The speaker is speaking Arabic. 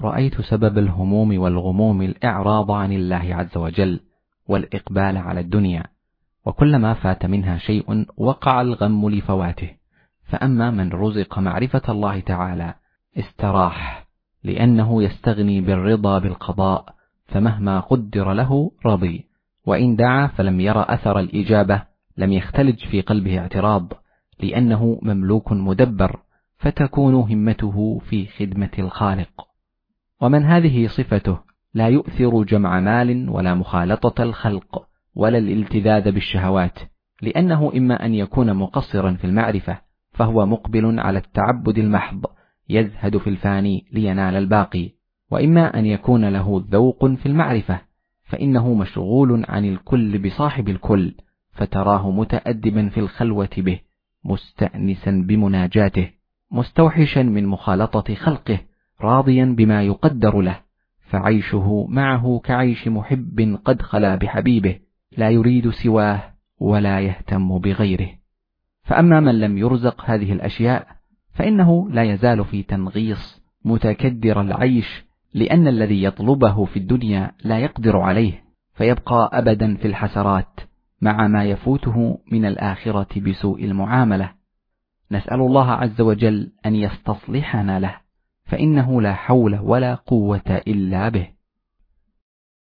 رأيت سبب الهموم والغموم الإعراض عن الله عز وجل والإقبال على الدنيا وكلما فات منها شيء وقع الغم لفواته. فأما من رزق معرفة الله تعالى استراح لأنه يستغني بالرضا بالقضاء فمهما قدر له رضي. وإن دعا فلم ير أثر الإجابة لم يختلج في قلبه اعتراض لأنه مملوك مدبر فتكون همته في خدمة الخالق. ومن هذه صفته لا يؤثر جمع مال ولا مخالطة الخلق ولا الالتذاذ بالشهوات لأنه إما أن يكون مقصرا في المعرفة فهو مقبل على التعبد المحض يزهد في الفاني لينال الباقي وإما أن يكون له ذوق في المعرفة فإنه مشغول عن الكل بصاحب الكل فتراه متأدبا في الخلوة به مستأنسا بمناجاته مستوحشا من مخالطة خلقه. راضيا بما يقدر له فعيشه معه كعيش محب قد خلا بحبيبه لا يريد سواه ولا يهتم بغيره. فأما من لم يرزق هذه الأشياء فإنه لا يزال في تنغيص متكدر العيش لأن الذي يطلبه في الدنيا لا يقدر عليه فيبقى أبدا في الحسرات مع ما يفوته من الآخرة بسوء المعاملة. نسأل الله عز وجل أن يستصلحنا له. فإنه لا حول ولا قوة إلا به.